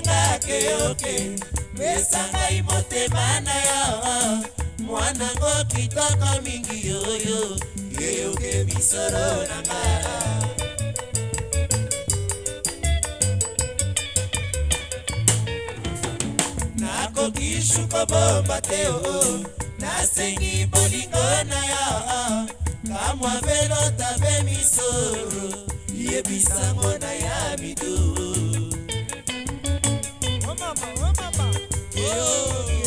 ndenga keyoke pesa ngai motema na yo mwanango kitoko mingi oyo keyoke misolo na ngai nakoki sukobomba te o oh, oh. nasengi bolingo na yo kamwa velo tabe misoro yebisango na ya midu Senhor.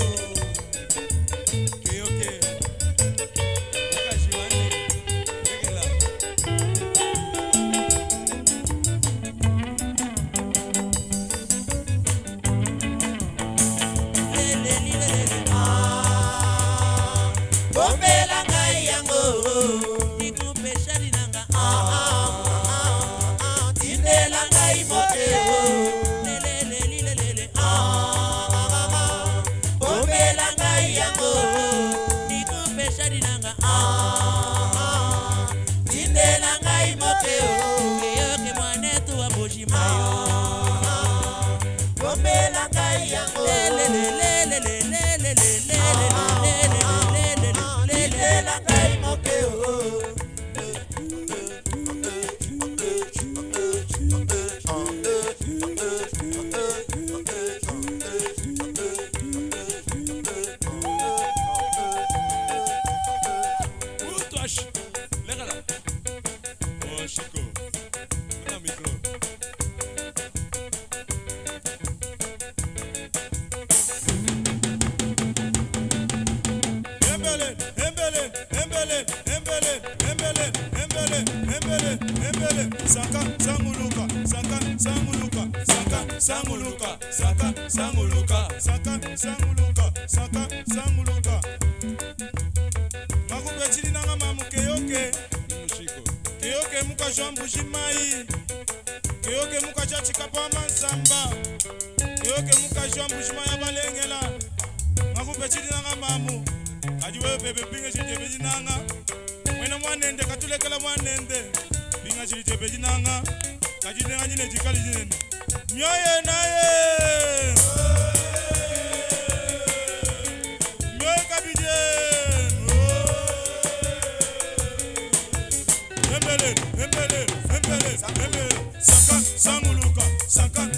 Sankar,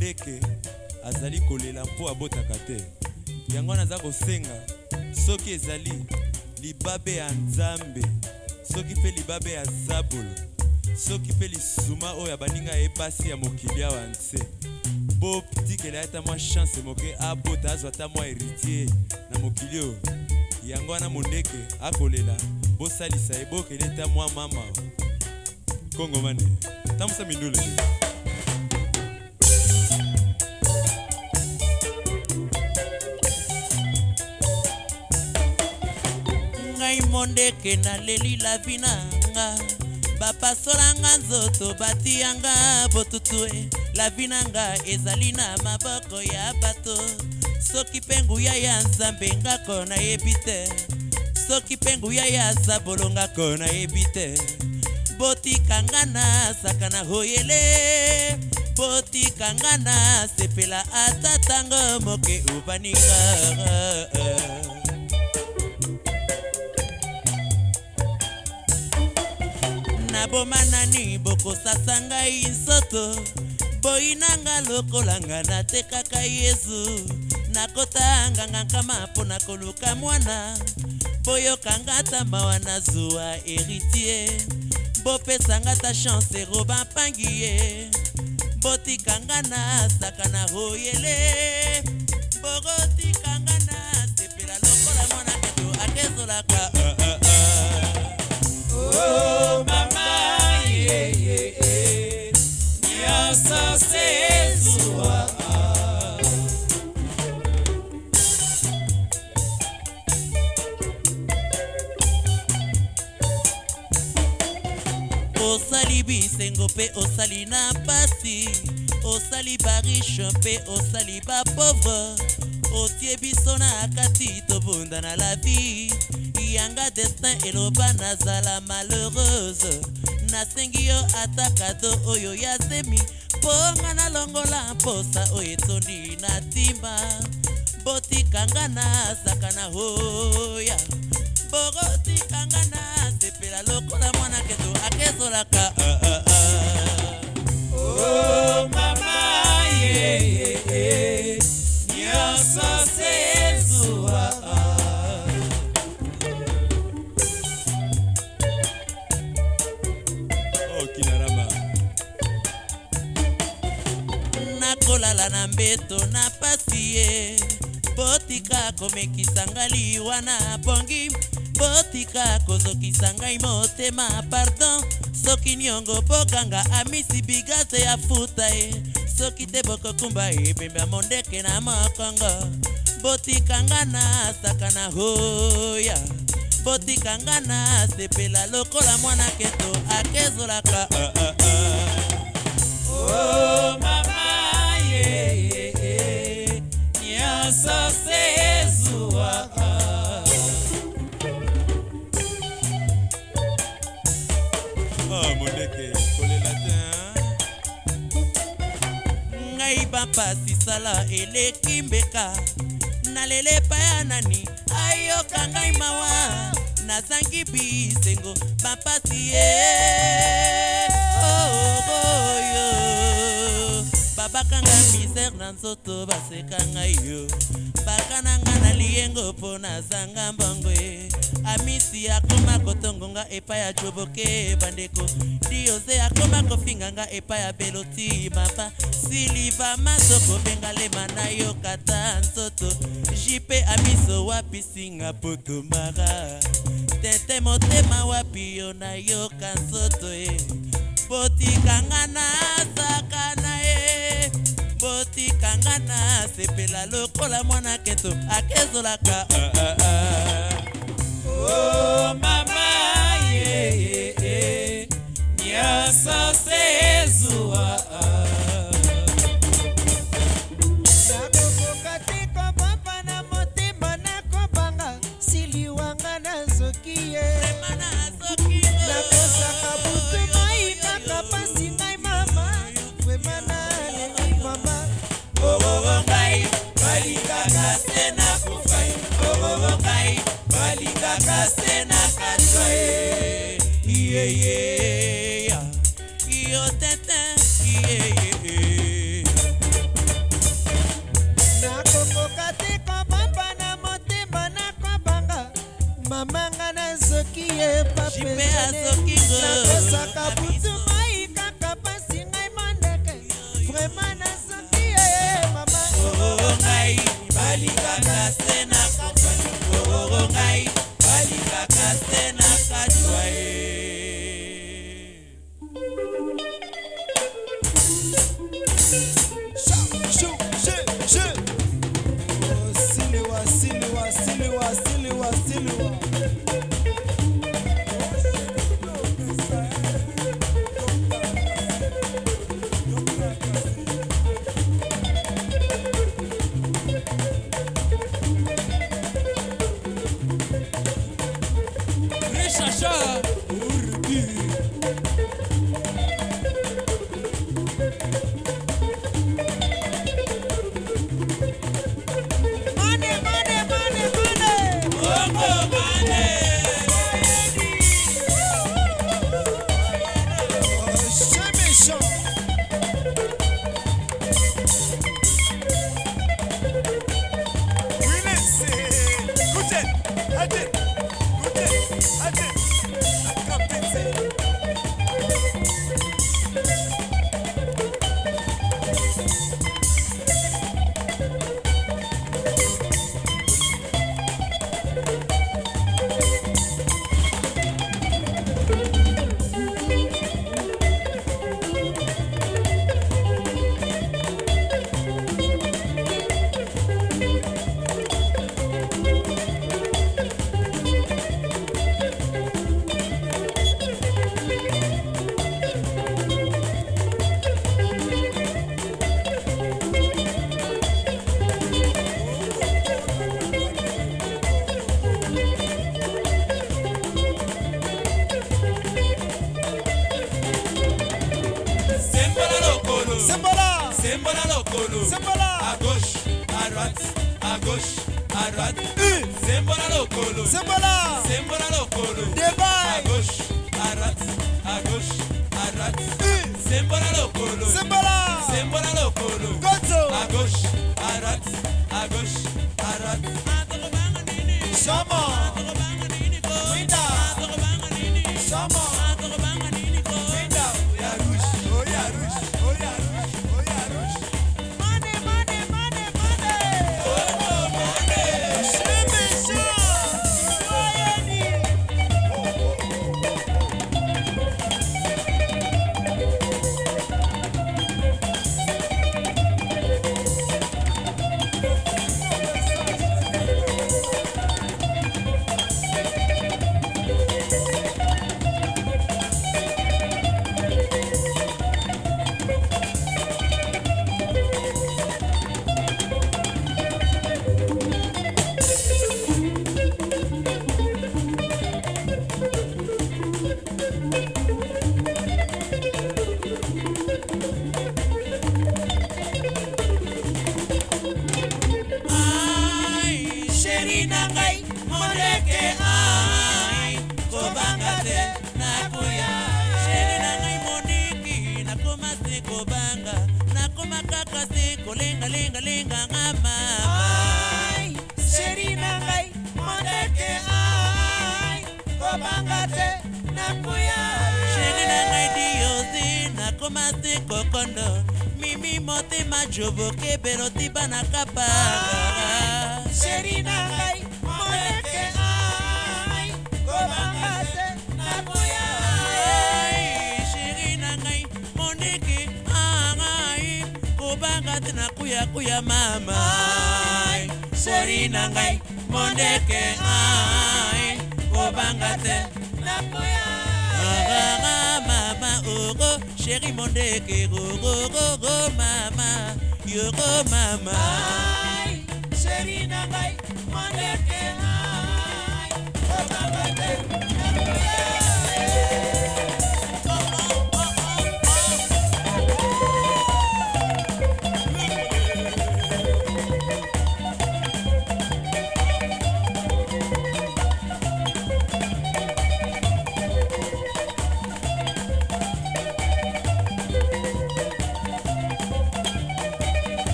ndeke azali kolela mpo abotaka te yango wana aza kosenga soki ezali libabe ya nzambe soki mpe libabe ya zabolo soki mpe lisuma oyo abaninga epasi ya mokili awa nse botikela ata mwa chance moke abota azwa ata mwa héritier na mokili oyo yango wana mondeke akolela bosalisa ebokeli ata mwa mama kongomane tamusa mindule ndeke naleli lavi nanga bapasolanga nzoto batiyanga botutue lavi nanga ezali na maboko ya bato soki mpe nguya ya nzambe ngako nayebi te soki mpe nguya ya zabolo ngako nayebi te botikanga na saka na hoyele botikanga na sepela ata ntango moke obaningaa eh, eh. boboma nani bokosasa ngai nsoto boyinanga lokolanga natekaka yesu nakota nganga nkama mpo na koluka mwana boyokanga ta mawa na zuwa héritier bopesanga ta chance roba mpangi ye botikanga na asaka na royele bokotika bato mpe osali na mpasi osali bariche mpe osali bapovre otie biso na kati tobunda na la vie yanga destin eloba nazala malheureuse nasengi yo ata kado oyo ya zemi mpo nga nalongola mposa oyo etondi na ntima botikanga nazaka na hoya bokotikanga na sepela lokola mwana keto akezolaka uh, uh. Oh, nakolala na mbeto na pasi ye botika komekisa ngai liwa na bongi botika kozokisa ngai motema pardon soki niongo bokanga amisi bigase ya futa ye soki te bokokumba ebemba mondeke na mokongo botikanga na saka na hoya botikanga na sepela lokola mwana keto akezolaka uh, ah, uh, ah, uh. Ah. oh, mama, yeah, yeah, yeah. Nyansa, koyeba mpasi sala eleki mbeka nalela epai ya nani ayoka ngai mawa nazangi bisengo bampasi ye oh, oh, oh, oh. babakanga misere na nzoto baseka ngai yo bakananga na liyengo mpo nazanga mbongo ye amisi akoma kotongonga epai ya joboke bandeko dioze akoma kofinganga epai ya beloti mapa siliva maso kobenga lema nayoka ta nzoto jipe amiso wapi singa potomara tete motema wapi yo nayoka nzoto ye botikanga nasakana ayoka ngana asepela lokola mwana keto akezolaka ah, ah, ah. o oh, mama yeyeye nyonso se mamanga nazoki ye pape azokinakozaka Somebody te kokondo mimi motema jobo kebelo tibana kapa seri na ngai moleke ai kobanga te na moya seri na ngai moneke ai kobanga te na kuyakuya mama seri na ngai moneke ai kobanga te chérie mondeke go go go go mama yo go mama ay chérie na bay mondeke ay go oh, mama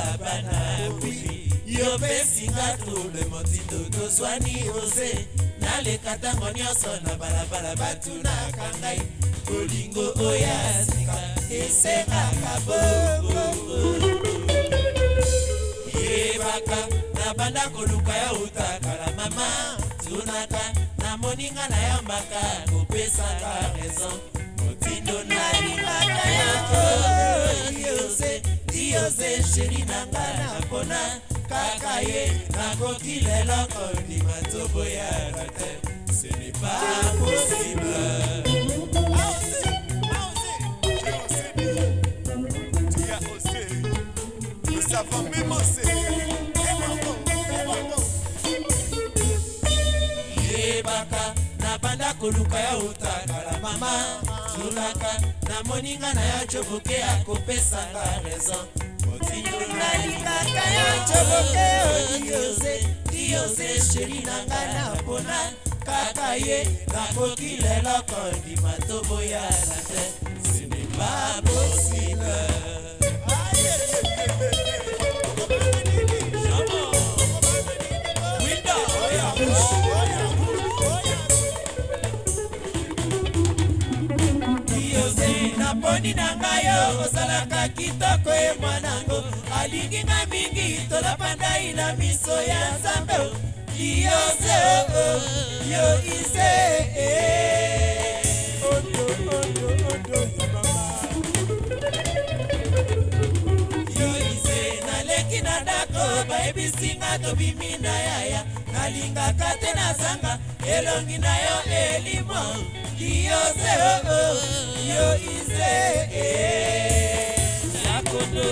kosala banafiki yopesinga trouble motindo tozwani ose naleka ntango nyonso na balabala batunaka ngai bolingo oya sika esengaka bobo yebaka nabanda koluka ya utakala mama tunaka namoninga nayambaka kopesaka raison motindo nalingaka yako yose dioze sheri na nga na mpona kaka ye nakoki lelo kondima nzobo ya bate ce n'est pas possible savant même c'est yebaka na banda koluka ya otakala mama otindolaka namoninga na yo coboke akopesanga raison otindolalikaka yo coboke odioze dioze sheri na nga na mpona kaka ye nakoki leloko ndima toboyana te ce n'est pas possible poni na ngai yo osalaka kitoko ye mwanango alingi nga mingi tolapandai na miso ya nzambe yose yo ise yo ise e. naleki na ndako bayebisinga tobimi na yaya nalingaka te na zanga elongi na yo elimo yose yo ise lakodo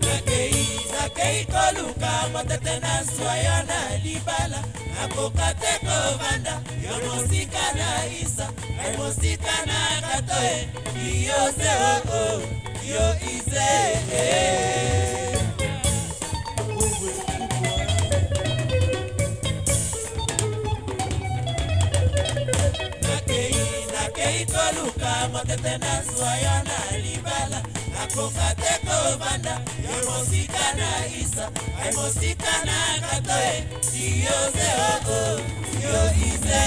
zakei zakei koluka motete na zwa yo na libala nakoka te kovanda yo mosika na isa ngai mosika na katoe yose yo ise koluka motete nazwa yo na libala nakoka te kobanda yo mosika na isa ai mosika na kato e tiyoze oo yo ize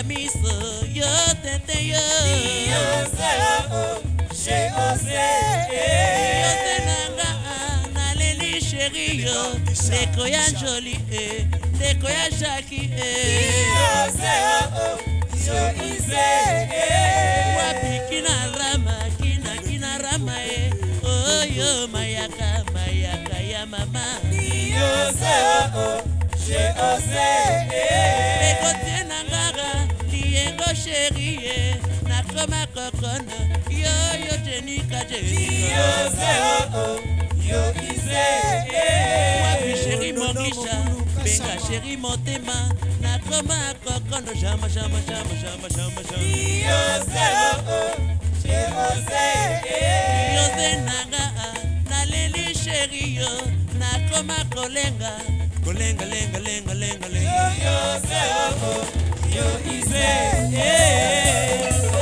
ya miso yo tete yo yose o she ose yo tenanga naleli sheri yo ndeko ya njoli e eh, ndeko ya jaki e yose o yo ise e eh. wapi kina rama kina kina rama e oyo mayaka mayaka ya mama yose o she ose e chérie ye nakoma kokono yo yo jenika jenikawapi chéri mokisha benga chéri motema nakoma kokono jama jama jama jama jama jamayoze oh, oh. eh. nanga naleli chéri yo nakoma kolenga kolenga lenga lenga lenga lenga yo Israel.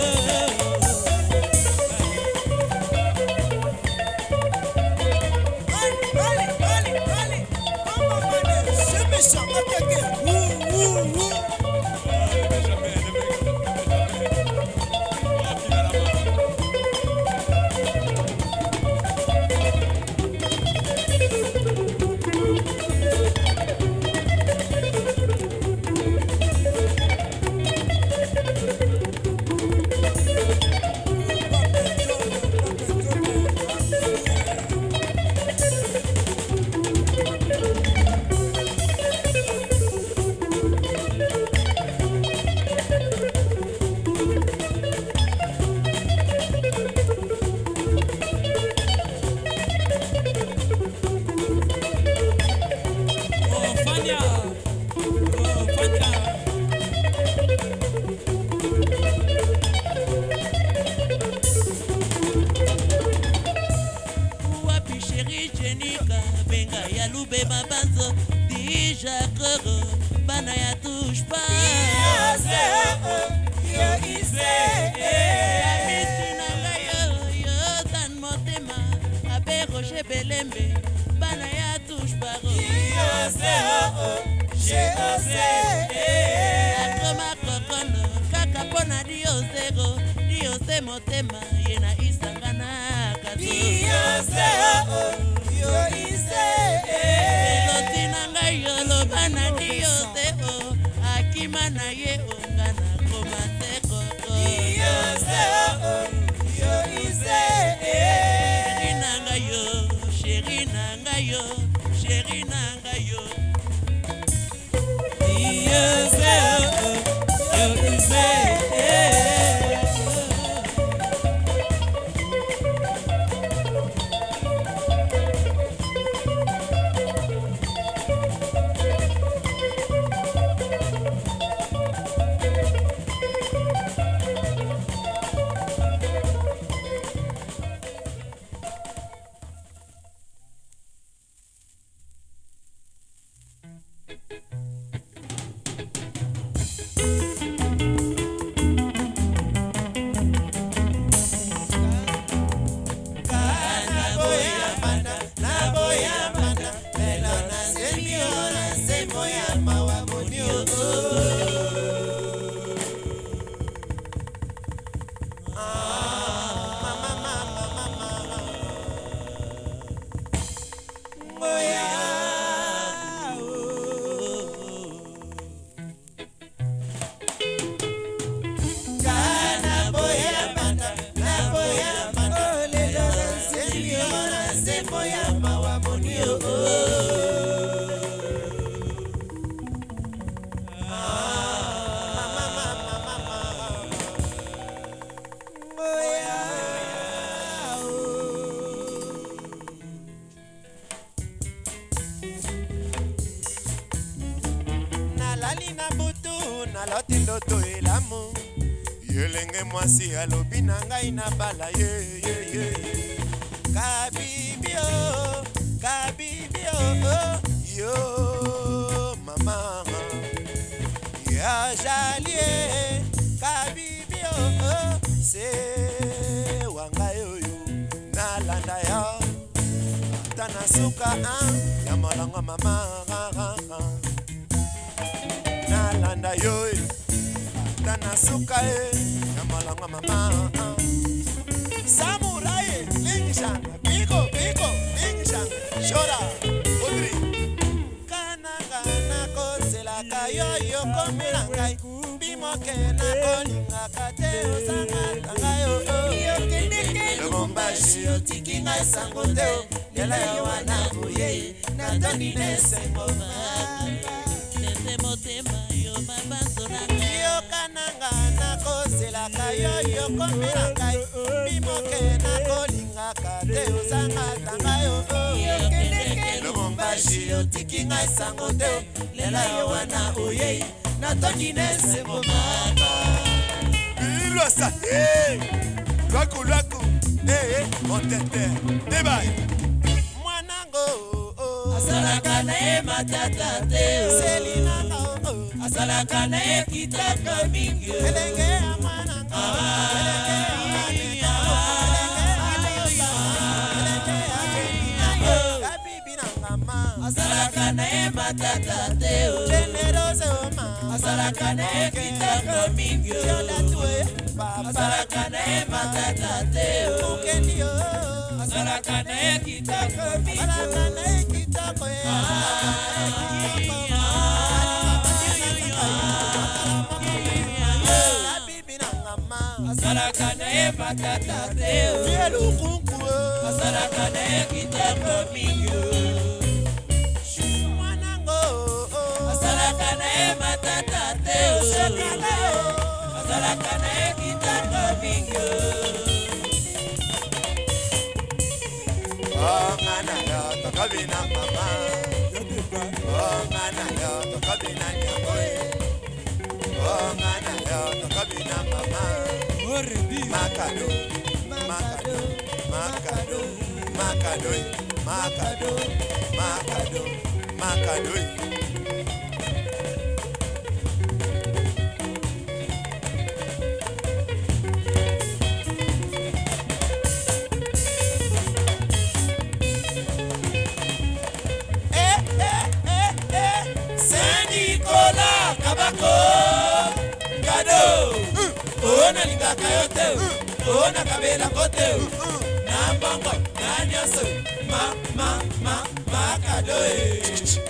mobima na ye onga nakoma te koko oyo alobi na ngai na bala ye kabibio kabibio oh, yo mama ya jalie kabibio oh, se wangai oyo nalanda yo ata na suka ya molongo mama nalanda yo ata eh. na suka ye eh. esango te lelo yo wana boye natoni na esengo tete motema yo mabanzola yoka nanga nakozelaka yo yokomela ngai bimoke nakolingaka te ozanga tanga yo yokendeke lubumbashi otiki ngai sango te lelo yo wana oyei natoni na esengo mama bilwasa eh! lwakolwak ee otete debai mwanango azalaka na ye matata te selinanga azalaka na ye kitaka mingi elenge ya mwananga azalaka na ye matata te generose Masalaka na e kitendo mingi o. Masalaka na e matata te o. Masalaka na e kitendo mingi o. Masalaka na e kitendo mingi o. Masalaka na e Macado, Macado, Macado, Macado, Macado, Macado, Macado. oyo nalingaka yo te oyo nakabelako te na mbongo na nyonso ma ma ma makado e eh.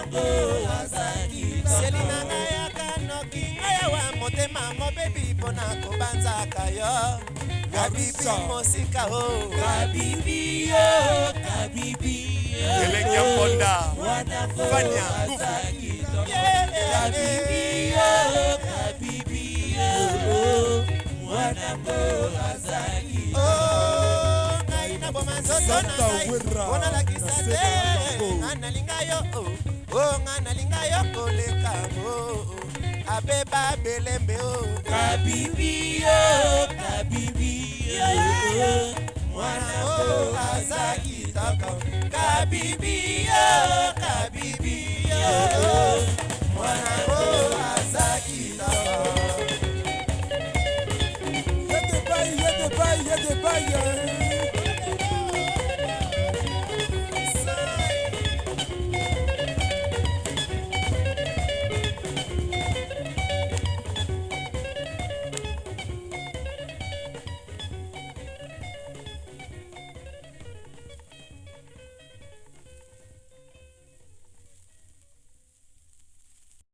yango azaki selinga ngai akanoki ayawa motema mobebi mpo na kobanzaka yo kabibi mosika o kabibi yo kabibi elenge mponda fania eh, eh, eh. kabibi yo kabibi yo mwanango azaki oh, ngai naboma nzoto na ngai mpo nalakisa te nga nalinga yo o nga nalinga yo koleka o abeba belembe o kabibi yo kabibi yo mwana o aza kitoko kabibi yo kabibi yo mwana o aza kitoko yete pai yete pai yete pai